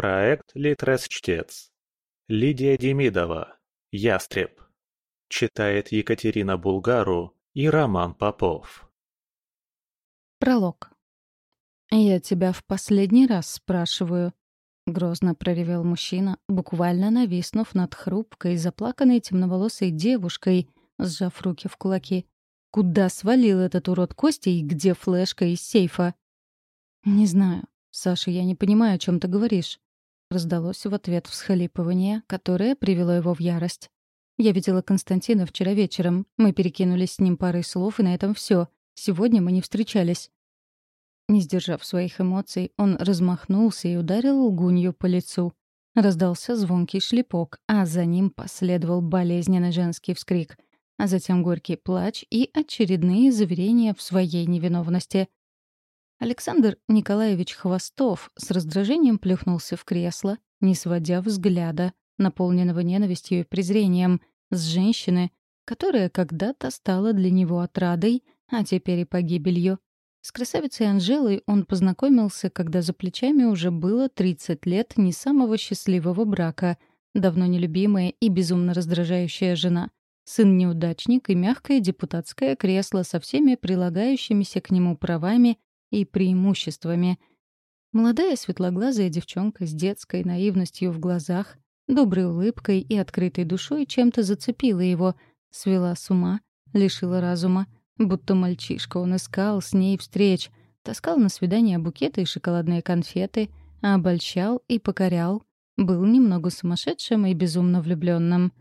Проект «Литрес-чтец». Лидия Демидова. «Ястреб». Читает Екатерина Булгару и Роман Попов. Пролог. «Я тебя в последний раз спрашиваю», — грозно проревел мужчина, буквально нависнув над хрупкой, заплаканной темноволосой девушкой, сжав руки в кулаки. «Куда свалил этот урод Костя и где флешка из сейфа?» «Не знаю. Саша, я не понимаю, о чем ты говоришь». Раздалось в ответ всхлипывание, которое привело его в ярость. «Я видела Константина вчера вечером. Мы перекинулись с ним парой слов, и на этом все. Сегодня мы не встречались». Не сдержав своих эмоций, он размахнулся и ударил лгунью по лицу. Раздался звонкий шлепок, а за ним последовал болезненный женский вскрик, а затем горький плач и очередные заверения в своей невиновности. Александр Николаевич Хвостов с раздражением плюхнулся в кресло, не сводя взгляда, наполненного ненавистью и презрением, с женщины, которая когда-то стала для него отрадой, а теперь и погибелью. С красавицей Анжелой он познакомился, когда за плечами уже было 30 лет не самого счастливого брака, давно нелюбимая и безумно раздражающая жена, сын-неудачник и мягкое депутатское кресло со всеми прилагающимися к нему правами и преимуществами. Молодая светлоглазая девчонка с детской наивностью в глазах, доброй улыбкой и открытой душой чем-то зацепила его, свела с ума, лишила разума — Будто мальчишка он искал с ней встреч, таскал на свидание букеты и шоколадные конфеты, обольщал и покорял, был немного сумасшедшим и безумно влюбленным.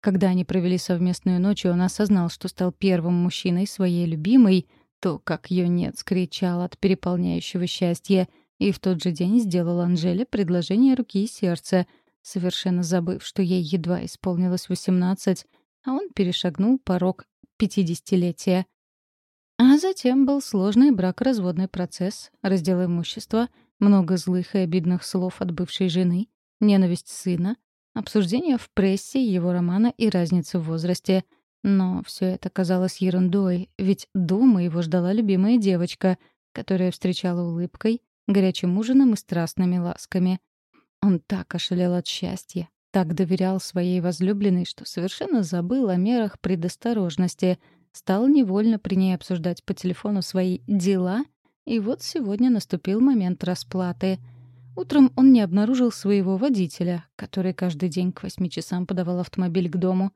Когда они провели совместную ночь, он осознал, что стал первым мужчиной своей любимой, то, как юнец, кричал от переполняющего счастья, и в тот же день сделал Анжеле предложение руки и сердца, совершенно забыв, что ей едва исполнилось восемнадцать, а он перешагнул порог пятидесятилетия. А затем был сложный бракоразводный процесс, раздел имущества, много злых и обидных слов от бывшей жены, ненависть сына, обсуждение в прессе его романа и разницы в возрасте. Но все это казалось ерундой, ведь дома его ждала любимая девочка, которая встречала улыбкой, горячим ужином и страстными ласками. Он так ошалел от счастья, так доверял своей возлюбленной, что совершенно забыл о мерах предосторожности, стал невольно при ней обсуждать по телефону свои «дела», и вот сегодня наступил момент расплаты. Утром он не обнаружил своего водителя, который каждый день к восьми часам подавал автомобиль к дому.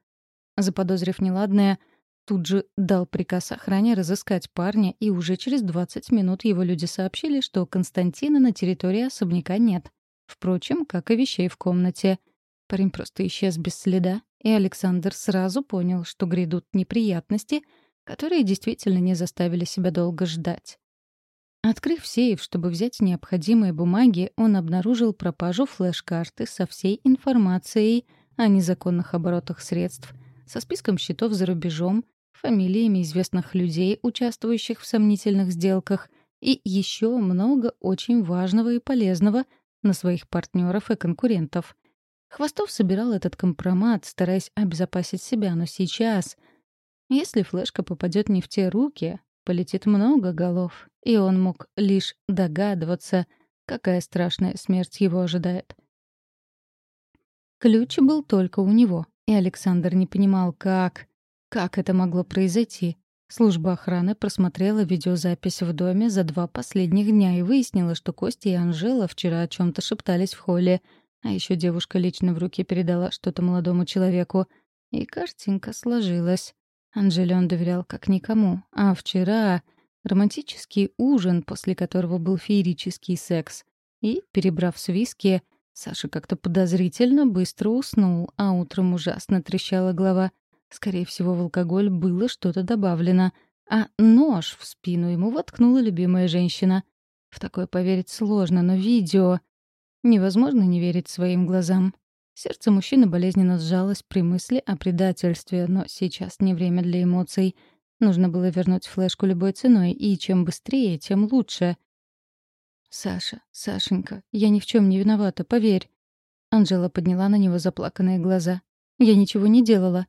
Заподозрив неладное, тут же дал приказ охране разыскать парня, и уже через 20 минут его люди сообщили, что Константина на территории особняка нет. Впрочем, как и вещей в комнате — Парень просто исчез без следа, и Александр сразу понял, что грядут неприятности, которые действительно не заставили себя долго ждать. Открыв сейф, чтобы взять необходимые бумаги, он обнаружил пропажу флеш-карты со всей информацией о незаконных оборотах средств, со списком счетов за рубежом, фамилиями известных людей, участвующих в сомнительных сделках, и еще много очень важного и полезного на своих партнеров и конкурентов. Хвостов собирал этот компромат, стараясь обезопасить себя, но сейчас... Если флешка попадет не в те руки, полетит много голов, и он мог лишь догадываться, какая страшная смерть его ожидает. Ключ был только у него, и Александр не понимал, как... Как это могло произойти? Служба охраны просмотрела видеозапись в доме за два последних дня и выяснила, что Костя и Анжела вчера о чем то шептались в холле — а еще девушка лично в руки передала что-то молодому человеку. И картинка сложилась. Анжеле он доверял как никому. А вчера романтический ужин, после которого был феерический секс. И, перебрав с виски, Саша как-то подозрительно быстро уснул, а утром ужасно трещала голова. Скорее всего, в алкоголь было что-то добавлено. А нож в спину ему воткнула любимая женщина. В такое поверить сложно, но видео... Невозможно не верить своим глазам. Сердце мужчины болезненно сжалось при мысли о предательстве, но сейчас не время для эмоций. Нужно было вернуть флешку любой ценой, и чем быстрее, тем лучше. «Саша, Сашенька, я ни в чем не виновата, поверь». Анжела подняла на него заплаканные глаза. «Я ничего не делала».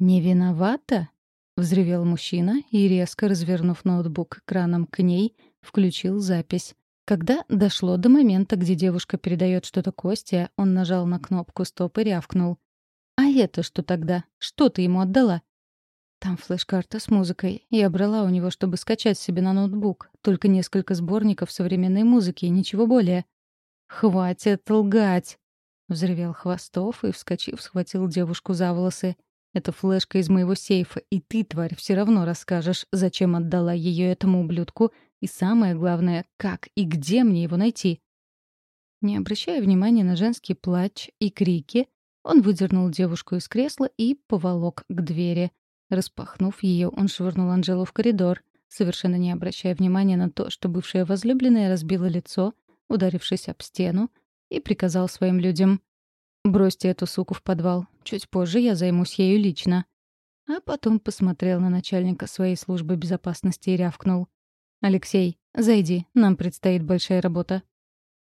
«Не виновата?» — взревел мужчина и, резко развернув ноутбук экраном к ней, включил запись. Когда дошло до момента, где девушка передает что-то Косте, он нажал на кнопку «Стоп» и рявкнул. «А это что тогда? Что ты ему отдала?» Там флеш-карта с музыкой. Я брала у него, чтобы скачать себе на ноутбук. Только несколько сборников современной музыки и ничего более. «Хватит лгать!» — взревел Хвостов и, вскочив, схватил девушку за волосы. «Это флешка из моего сейфа, и ты, тварь, все равно расскажешь, зачем отдала ее этому ублюдку, и самое главное, как и где мне его найти». Не обращая внимания на женский плач и крики, он выдернул девушку из кресла и поволок к двери. Распахнув ее, он швырнул Анжелу в коридор, совершенно не обращая внимания на то, что бывшая возлюбленная разбила лицо, ударившись об стену, и приказал своим людям «Бросьте эту суку в подвал. Чуть позже я займусь ею лично». А потом посмотрел на начальника своей службы безопасности и рявкнул. «Алексей, зайди, нам предстоит большая работа».